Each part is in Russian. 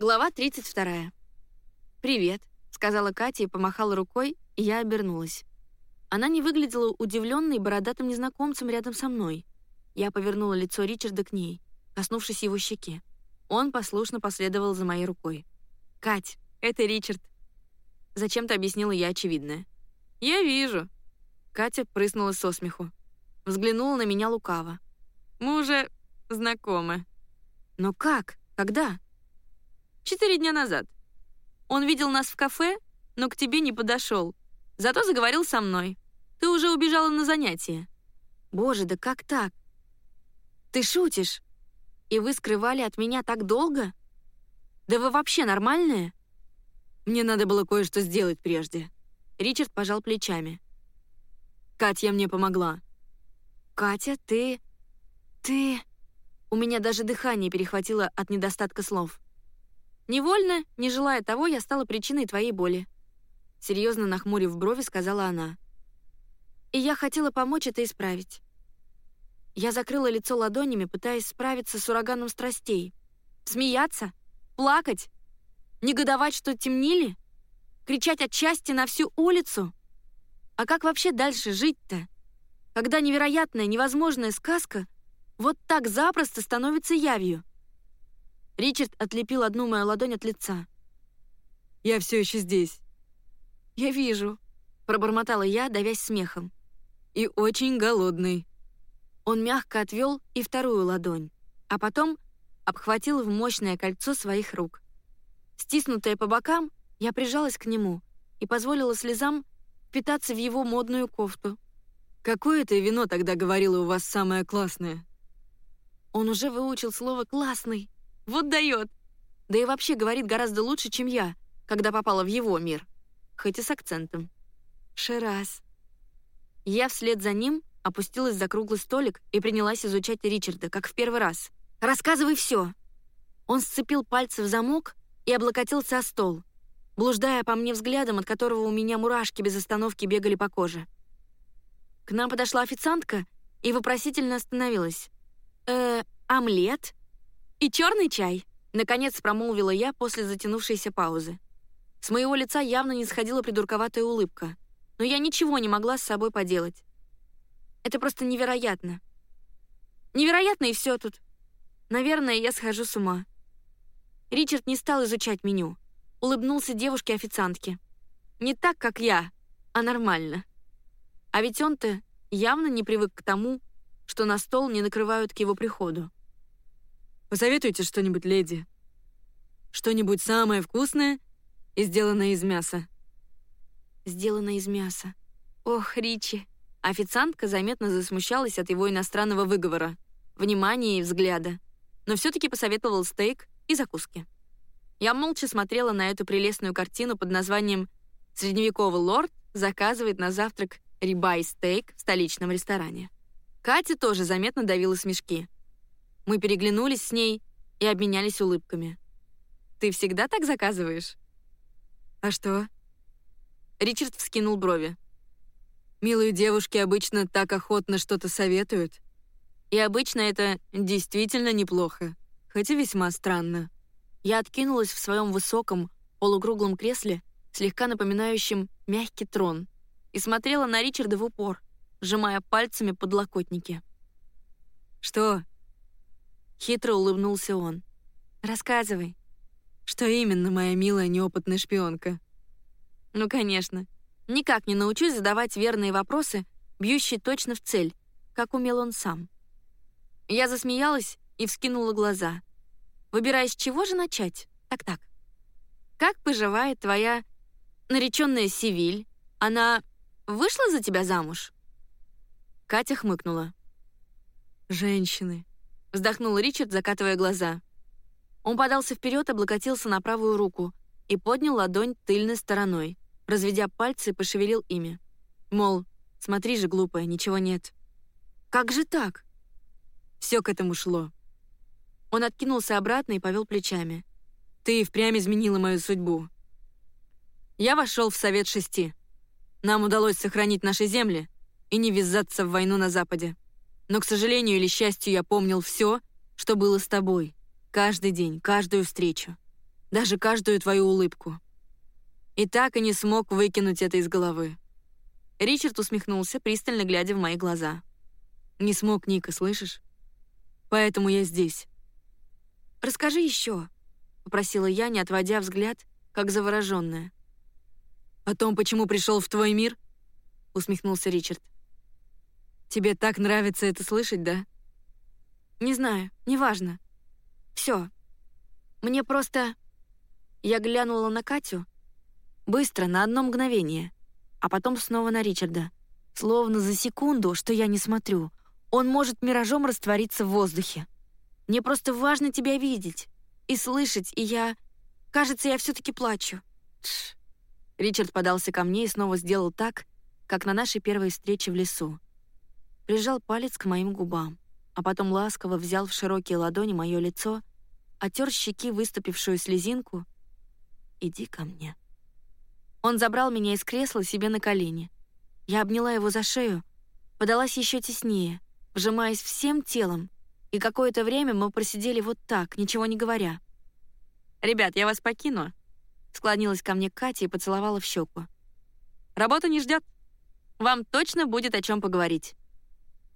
Глава 32. «Привет», — сказала Катя и помахала рукой, и я обернулась. Она не выглядела удивленной бородатым незнакомцем рядом со мной. Я повернула лицо Ричарда к ней, коснувшись его щеки. Он послушно последовал за моей рукой. «Кать, это Ричард». Зачем-то объяснила я очевидное. «Я вижу». Катя прыснула со смеху. Взглянула на меня лукаво. «Мы уже знакомы». «Но как? Когда?» Четыре дня назад. Он видел нас в кафе, но к тебе не подошел. Зато заговорил со мной. Ты уже убежала на занятия. Боже, да как так? Ты шутишь? И вы скрывали от меня так долго? Да вы вообще нормальные? Мне надо было кое-что сделать прежде. Ричард пожал плечами. Катя мне помогла. Катя, ты... Ты... У меня даже дыхание перехватило от недостатка слов. Невольно, не желая того, я стала причиной твоей боли. Серьезно нахмурив брови, сказала она. И я хотела помочь это исправить. Я закрыла лицо ладонями, пытаясь справиться с ураганом страстей. Смеяться? Плакать? Негодовать, что темнили? Кричать от счастья на всю улицу? А как вообще дальше жить-то? Когда невероятная, невозможная сказка вот так запросто становится явью. Ричард отлепил одну мою ладонь от лица. «Я все еще здесь». «Я вижу», — пробормотала я, давясь смехом. «И очень голодный». Он мягко отвел и вторую ладонь, а потом обхватил в мощное кольцо своих рук. Стиснутая по бокам, я прижалась к нему и позволила слезам впитаться в его модную кофту. «Какое это вино тогда говорило у вас самое классное?» Он уже выучил слово «классный», вот дает. Да и вообще говорит гораздо лучше, чем я, когда попала в его мир. Хоть и с акцентом. Шерас. Я вслед за ним опустилась за круглый столик и принялась изучать Ричарда, как в первый раз. «Рассказывай все!» Он сцепил пальцы в замок и облокотился о стол, блуждая по мне взглядом, от которого у меня мурашки без остановки бегали по коже. К нам подошла официантка и вопросительно остановилась. «Э, омлет?» «И черный чай», — наконец промолвила я после затянувшейся паузы. С моего лица явно не сходила придурковатая улыбка, но я ничего не могла с собой поделать. Это просто невероятно. Невероятно и все тут. Наверное, я схожу с ума. Ричард не стал изучать меню. Улыбнулся девушке-официантке. Не так, как я, а нормально. А ведь он-то явно не привык к тому, что на стол не накрывают к его приходу. Посоветуйте что-нибудь, леди. Что-нибудь самое вкусное и сделанное из мяса. Сделанное из мяса. Ох, Ричи. Официантка заметно засмущалась от его иностранного выговора, внимания и взгляда, но все-таки посоветовал стейк и закуски. Я молча смотрела на эту прелестную картину под названием «Средневековый лорд заказывает на завтрак рибай-стейк в столичном ресторане». Катя тоже заметно давила смешки — мы переглянулись с ней и обменялись улыбками. «Ты всегда так заказываешь?» «А что?» Ричард вскинул брови. «Милые девушки обычно так охотно что-то советуют. И обычно это действительно неплохо, хоть и весьма странно». Я откинулась в своем высоком, полукруглом кресле, слегка напоминающем мягкий трон, и смотрела на Ричарда в упор, сжимая пальцами подлокотники. «Что, Хитро улыбнулся он. «Рассказывай». «Что именно, моя милая неопытная шпионка?» «Ну, конечно. Никак не научусь задавать верные вопросы, бьющие точно в цель, как умел он сам». Я засмеялась и вскинула глаза. Выбирая, с чего же начать? Так-так. «Как поживает твоя нареченная Сивиль? Она вышла за тебя замуж?» Катя хмыкнула. «Женщины. Вздохнул Ричард, закатывая глаза. Он подался вперед, облокотился на правую руку и поднял ладонь тыльной стороной, разведя пальцы, пошевелил ими. Мол, смотри же, глупая, ничего нет. Как же так? Все к этому шло. Он откинулся обратно и повел плечами. Ты впрямь изменила мою судьбу. Я вошел в Совет Шести. Нам удалось сохранить наши земли и не ввязаться в войну на Западе. Но, к сожалению или счастью, я помнил все, что было с тобой. Каждый день, каждую встречу. Даже каждую твою улыбку. И так и не смог выкинуть это из головы. Ричард усмехнулся, пристально глядя в мои глаза. «Не смог, Ника, слышишь? Поэтому я здесь». «Расскажи еще», — попросила я, не отводя взгляд, как завороженная. «О том, почему пришел в твой мир?» — усмехнулся Ричард. «Тебе так нравится это слышать, да?» «Не знаю, неважно. Все. Мне просто...» Я глянула на Катю. Быстро, на одно мгновение. А потом снова на Ричарда. Словно за секунду, что я не смотрю. Он может миражом раствориться в воздухе. Мне просто важно тебя видеть и слышать, и я... Кажется, я все таки плачу. Тш. Ричард подался ко мне и снова сделал так, как на нашей первой встрече в лесу. Прижал палец к моим губам, а потом ласково взял в широкие ладони мое лицо, отер щеки выступившую слезинку «Иди ко мне». Он забрал меня из кресла себе на колени. Я обняла его за шею, подалась еще теснее, вжимаясь всем телом, и какое-то время мы просидели вот так, ничего не говоря. «Ребят, я вас покину», — склонилась ко мне Катя и поцеловала в щеку. «Работа не ждет. Вам точно будет о чем поговорить».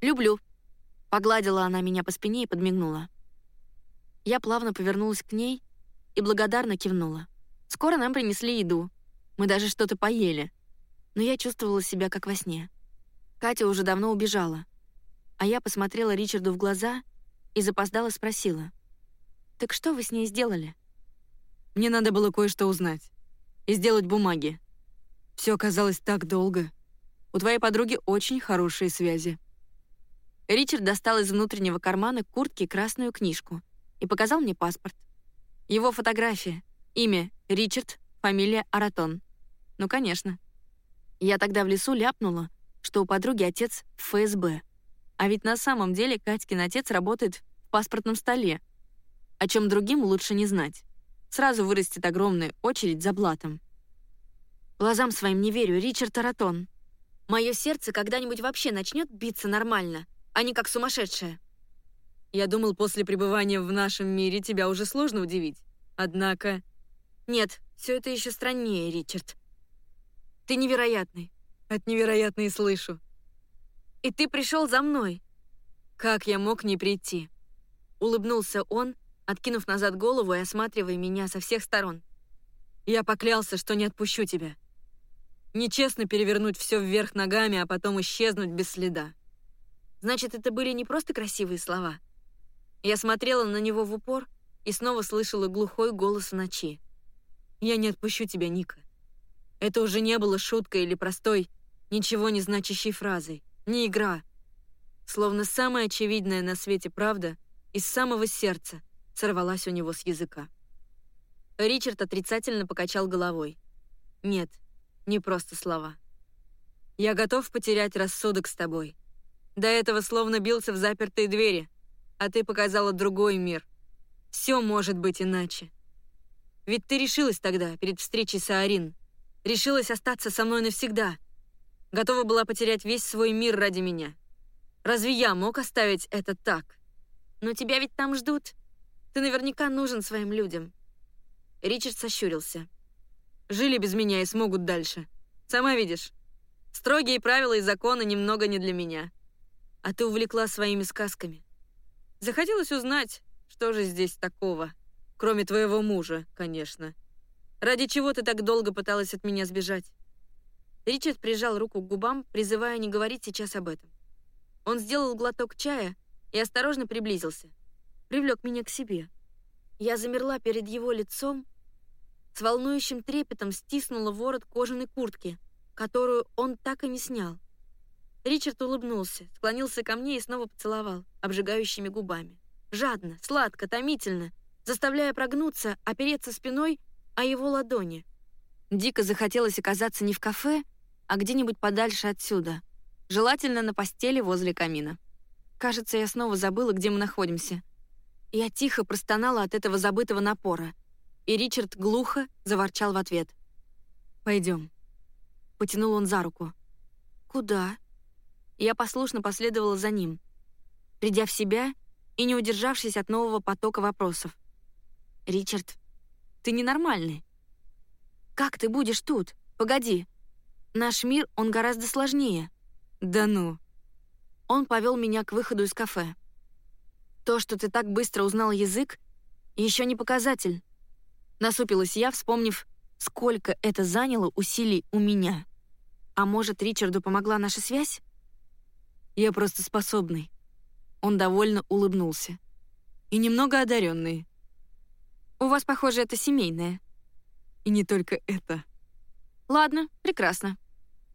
«Люблю», — погладила она меня по спине и подмигнула. Я плавно повернулась к ней и благодарно кивнула. Скоро нам принесли еду. Мы даже что-то поели. Но я чувствовала себя как во сне. Катя уже давно убежала. А я посмотрела Ричарду в глаза и запоздала спросила. «Так что вы с ней сделали?» «Мне надо было кое-что узнать. И сделать бумаги. Все оказалось так долго. У твоей подруги очень хорошие связи». Ричард достал из внутреннего кармана куртки красную книжку — и показал мне паспорт. Его фотография, имя Ричард, фамилия Аратон. Ну, конечно. Я тогда в лесу ляпнула, что у подруги отец в ФСБ. А ведь на самом деле Катькин отец работает в паспортном столе. О чем другим лучше не знать. Сразу вырастет огромная очередь за блатом. Глазам своим не верю, Ричард Аратон. Мое сердце когда-нибудь вообще начнет биться нормально, а не как сумасшедшее. Я думал, после пребывания в нашем мире тебя уже сложно удивить. Однако... Нет, все это еще страннее, Ричард. Ты невероятный. От невероятной слышу. И ты пришел за мной. Как я мог не прийти? Улыбнулся он, откинув назад голову и осматривая меня со всех сторон. Я поклялся, что не отпущу тебя. Нечестно перевернуть все вверх ногами, а потом исчезнуть без следа. Значит, это были не просто красивые слова — я смотрела на него в упор и снова слышала глухой голос в ночи. «Я не отпущу тебя, Ника». Это уже не было шуткой или простой, ничего не значащей фразой, не игра. Словно самая очевидная на свете правда из самого сердца сорвалась у него с языка. Ричард отрицательно покачал головой. «Нет, не просто слова. Я готов потерять рассудок с тобой. До этого словно бился в запертые двери, а ты показала другой мир. Все может быть иначе. Ведь ты решилась тогда, перед встречей с Аарин. Решилась остаться со мной навсегда. Готова была потерять весь свой мир ради меня. Разве я мог оставить это так? Но тебя ведь там ждут. Ты наверняка нужен своим людям. Ричард сощурился. Жили без меня и смогут дальше. Сама видишь. Строгие правила и законы немного не для меня. А ты увлекла своими сказками. Захотелось узнать, что же здесь такого, кроме твоего мужа, конечно. Ради чего ты так долго пыталась от меня сбежать?» Ричард прижал руку к губам, призывая не говорить сейчас об этом. Он сделал глоток чая и осторожно приблизился. Привлек меня к себе. Я замерла перед его лицом, с волнующим трепетом стиснула ворот кожаной куртки, которую он так и не снял. Ричард улыбнулся, склонился ко мне и снова поцеловал, обжигающими губами. Жадно, сладко, томительно, заставляя прогнуться, опереться спиной о его ладони. Дико захотелось оказаться не в кафе, а где-нибудь подальше отсюда. Желательно на постели возле камина. Кажется, я снова забыла, где мы находимся. Я тихо простонала от этого забытого напора, и Ричард глухо заворчал в ответ. «Пойдем». Потянул он за руку. «Куда?» Я послушно последовала за ним, придя в себя и не удержавшись от нового потока вопросов. «Ричард, ты ненормальный. Как ты будешь тут? Погоди. Наш мир, он гораздо сложнее. Да ну. Он повел меня к выходу из кафе. То, что ты так быстро узнал язык, еще не показатель. Насупилась я, вспомнив, сколько это заняло усилий у меня. А может, Ричарду помогла наша связь? Я просто способный. Он довольно улыбнулся. И немного одаренный. У вас, похоже, это семейное. И не только это. Ладно, прекрасно.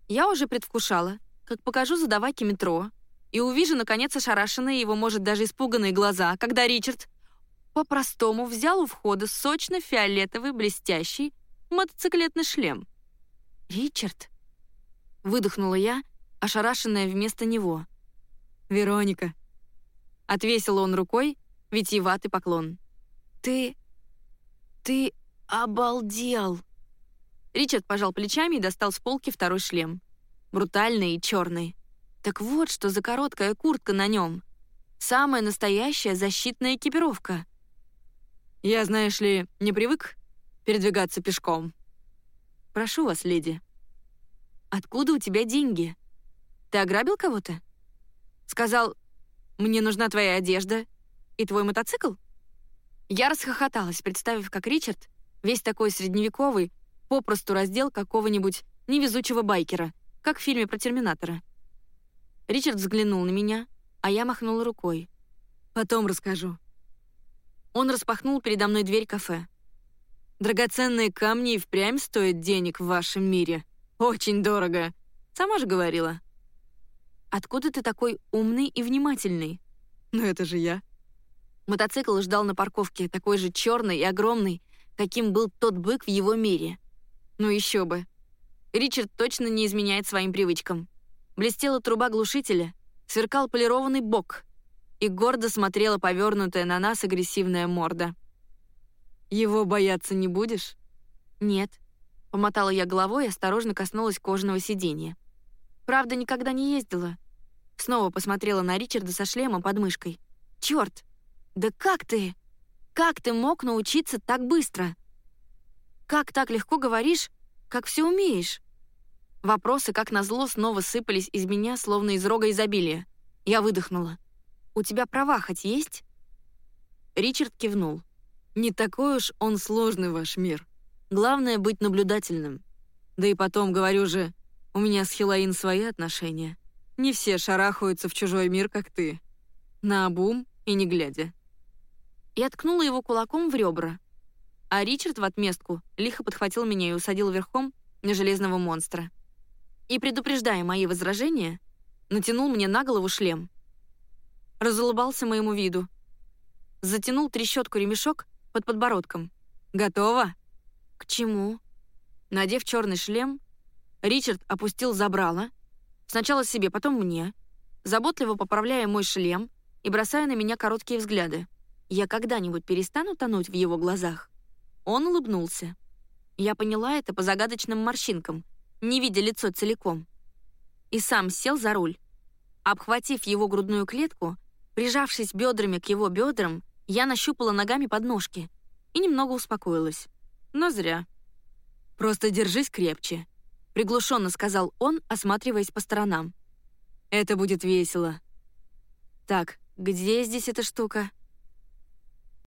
Я уже предвкушала, как покажу задавайке метро, и увижу, наконец, ошарашенные его, может, даже испуганные глаза, когда Ричард по-простому взял у входа сочно-фиолетовый блестящий мотоциклетный шлем. «Ричард?» — выдохнула я, ошарашенная вместо него. «Вероника». Отвесил он рукой витиеватый поклон. «Ты... ты обалдел!» Ричард пожал плечами и достал с полки второй шлем. Брутальный и черный. Так вот, что за короткая куртка на нем. Самая настоящая защитная экипировка. Я, знаешь ли, не привык передвигаться пешком. Прошу вас, леди. Откуда у тебя деньги? Ты ограбил кого-то? Сказал, мне нужна твоя одежда и твой мотоцикл? Я расхохоталась, представив, как Ричард, весь такой средневековый, попросту раздел какого-нибудь невезучего байкера, как в фильме про Терминатора. Ричард взглянул на меня, а я махнула рукой. «Потом расскажу. Он распахнул передо мной дверь кафе. «Драгоценные камни и впрямь стоят денег в вашем мире. Очень дорого. Сама же говорила». «Откуда ты такой умный и внимательный?» «Ну это же я». Мотоцикл ждал на парковке, такой же черный и огромный, каким был тот бык в его мире. Ну еще бы. Ричард точно не изменяет своим привычкам. Блестела труба глушителя, сверкал полированный бок — и гордо смотрела повернутая на нас агрессивная морда. «Его бояться не будешь?» «Нет», — помотала я головой и осторожно коснулась кожаного сиденья. «Правда, никогда не ездила». Снова посмотрела на Ричарда со шлемом под мышкой. «Чёрт! Да как ты? Как ты мог научиться так быстро? Как так легко говоришь, как все умеешь?» Вопросы, как назло, снова сыпались из меня, словно из рога изобилия. Я выдохнула. У тебя права хоть есть?» Ричард кивнул. «Не такой уж он сложный, ваш мир. Главное — быть наблюдательным. Да и потом, говорю же, у меня с Хилаин свои отношения. Не все шарахаются в чужой мир, как ты. На обум и не глядя». Я ткнула его кулаком в ребра. А Ричард в отместку лихо подхватил меня и усадил верхом на железного монстра. И, предупреждая мои возражения, натянул мне на голову шлем — разулыбался моему виду. Затянул трещотку ремешок под подбородком. «Готово?» «К чему?» Надев черный шлем, Ричард опустил забрало, сначала себе, потом мне, заботливо поправляя мой шлем и бросая на меня короткие взгляды. Я когда-нибудь перестану тонуть в его глазах? Он улыбнулся. Я поняла это по загадочным морщинкам, не видя лицо целиком. И сам сел за руль. Обхватив его грудную клетку, Прижавшись бедрами к его бедрам, я нащупала ногами подножки и немного успокоилась. Но зря. «Просто держись крепче», — приглушенно сказал он, осматриваясь по сторонам. «Это будет весело». «Так, где здесь эта штука?»